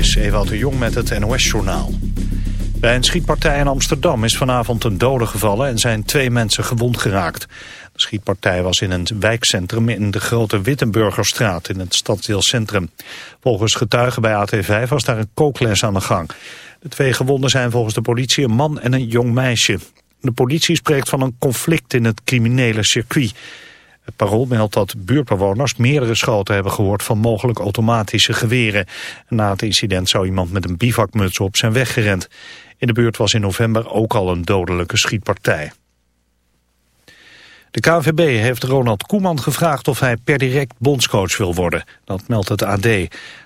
is de Jong met het NOS-journaal. Bij een schietpartij in Amsterdam is vanavond een dode gevallen en zijn twee mensen gewond geraakt. De schietpartij was in een wijkcentrum in de grote Wittenburgerstraat in het stadsdeelcentrum. Volgens getuigen bij AT5 was daar een kookles aan de gang. De twee gewonden zijn volgens de politie een man en een jong meisje. De politie spreekt van een conflict in het criminele circuit. Het parool meldt dat buurtbewoners meerdere schoten hebben gehoord van mogelijk automatische geweren. Na het incident zou iemand met een bivakmuts op zijn weggerend. In de buurt was in november ook al een dodelijke schietpartij. De KNVB heeft Ronald Koeman gevraagd of hij per direct bondscoach wil worden. Dat meldt het AD.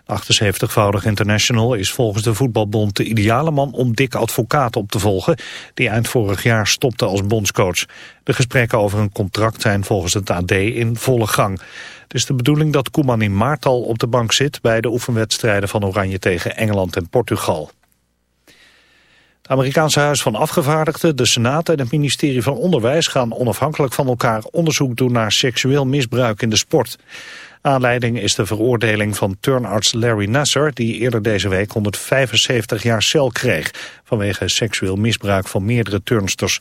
De 78-voudig international is volgens de voetbalbond de ideale man om Dick Advocaat op te volgen, die eind vorig jaar stopte als bondscoach. De gesprekken over een contract zijn volgens het AD in volle gang. Het is de bedoeling dat Koeman in maart al op de bank zit bij de oefenwedstrijden van Oranje tegen Engeland en Portugal. Het Amerikaanse Huis van Afgevaardigden, de Senaat en het ministerie van Onderwijs gaan onafhankelijk van elkaar onderzoek doen naar seksueel misbruik in de sport. Aanleiding is de veroordeling van turnarts Larry Nasser, die eerder deze week 175 jaar cel kreeg vanwege seksueel misbruik van meerdere turnsters.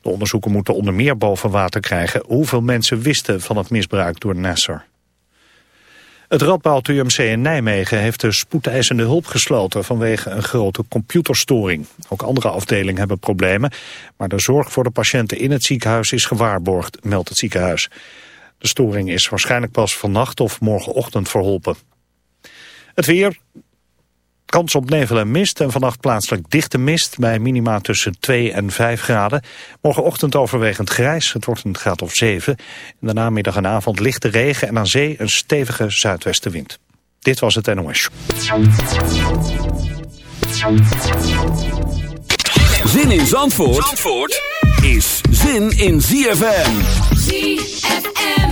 De onderzoeken moeten onder meer boven water krijgen hoeveel mensen wisten van het misbruik door Nasser. Het Radboud UMC in Nijmegen heeft de spoedeisende hulp gesloten vanwege een grote computerstoring. Ook andere afdelingen hebben problemen, maar de zorg voor de patiënten in het ziekenhuis is gewaarborgd, meldt het ziekenhuis. De storing is waarschijnlijk pas vannacht of morgenochtend verholpen. Het weer, Kans op nevel en mist en vannacht plaatselijk dichte mist bij minima tussen 2 en 5 graden. Morgenochtend overwegend grijs, het wordt een graad of 7. In de namiddag en avond lichte regen en aan zee een stevige zuidwestenwind. Dit was het NOS. Zin in Zandvoort, Zandvoort is zin in ZFM. ZFM.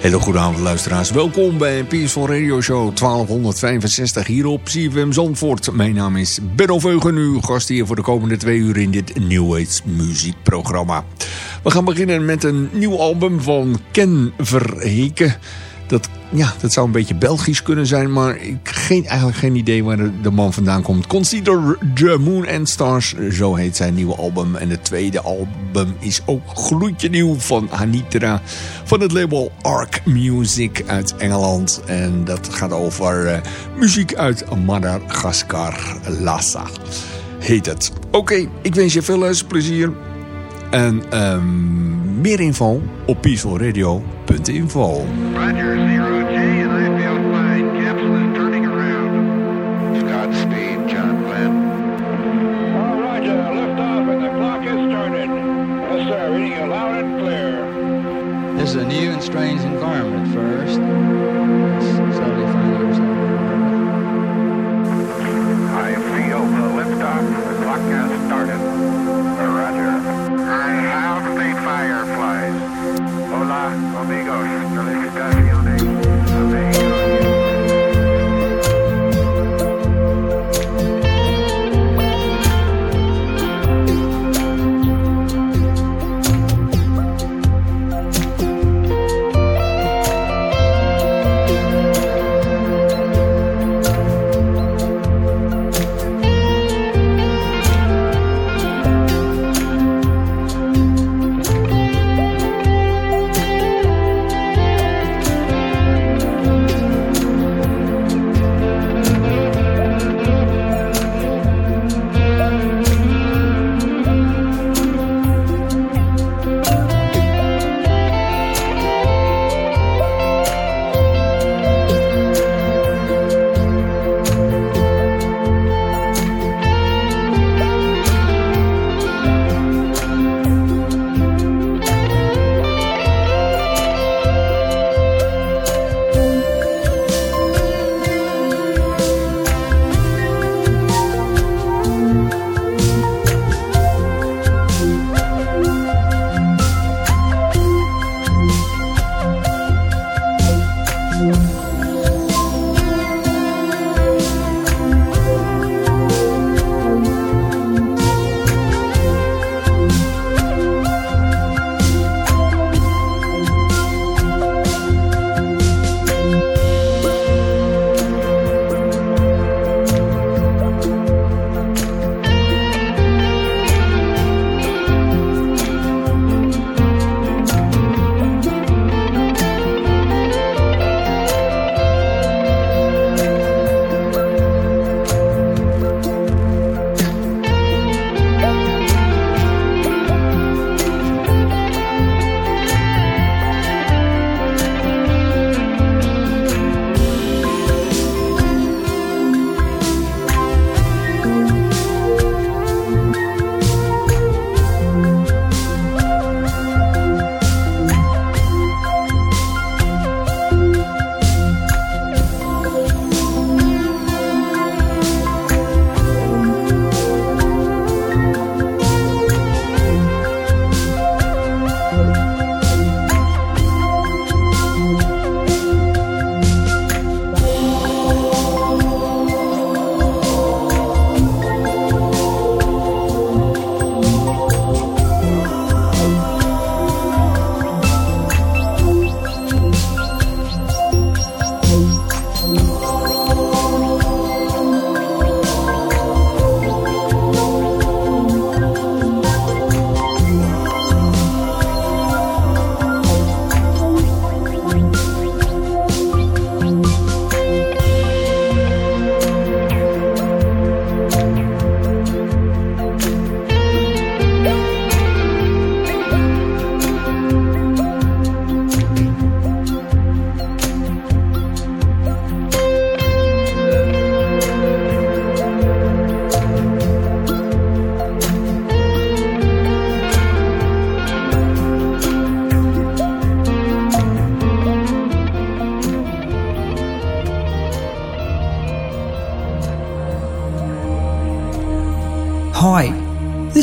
Hele goede avond luisteraars. Welkom bij Peaceful Radio Show 1265 hier op CFM Zandvoort. Mijn naam is Benno Veugen, uw gast hier voor de komende twee uur in dit New Age muziekprogramma. We gaan beginnen met een nieuw album van Ken Verheken. Dat, ja, dat zou een beetje Belgisch kunnen zijn, maar ik geen, eigenlijk geen idee waar de, man vandaan komt. Consider the Moon and Stars, zo heet zijn nieuwe album. En het tweede album is ook gloedje nieuw van Hanitra van het label Arc Music uit Engeland. En dat gaat over uh, muziek uit Madagaskar, Lhasa heet het. Oké, ik wens je veel luisterplezier. En um, meer info op peacefulradio.info. Roger, zero J, and I feel fine. Capsule is turning around. Scott speed, John Glenn. All roger, liftoff and the clock has started. Yes, sir, reading you loud and clear. This is a new and strange amigos, no les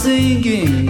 singing.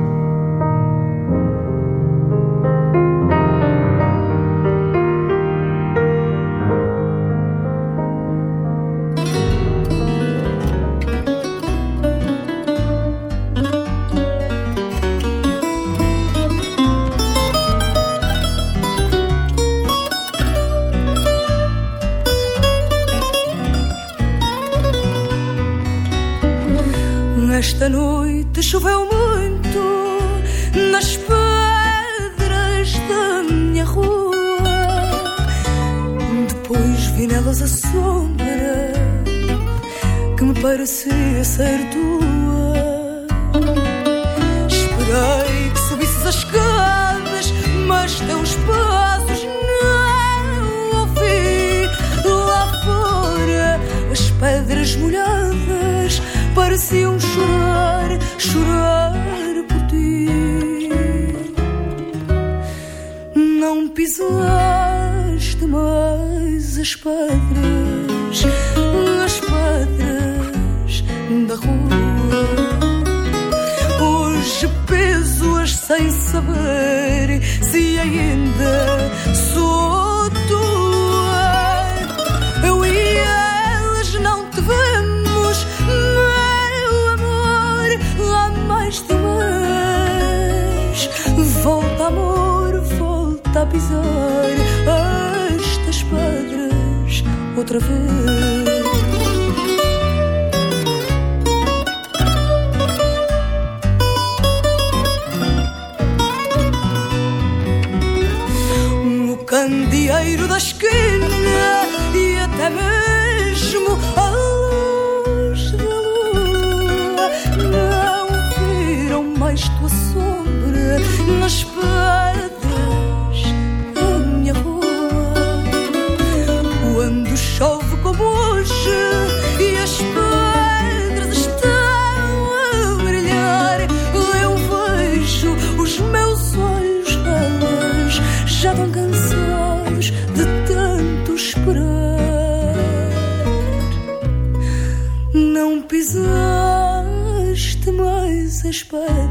Esta noite choveu muito nas pedras da minha rua. Depois vi nelas a sombra que me parecia ser tua. Esperei que subisses as escadas, mas teus passos não ouvi. Lá fora, as pedras molhadas pareciam chorar, chorar por ti. Não pisaste mais as pedras, as pedras da rua. Hoje peso-as sem saber se ainda pisar estas pedras outra vez. Já tão cansados de tanto esperar. Não pisaste mais as pedras,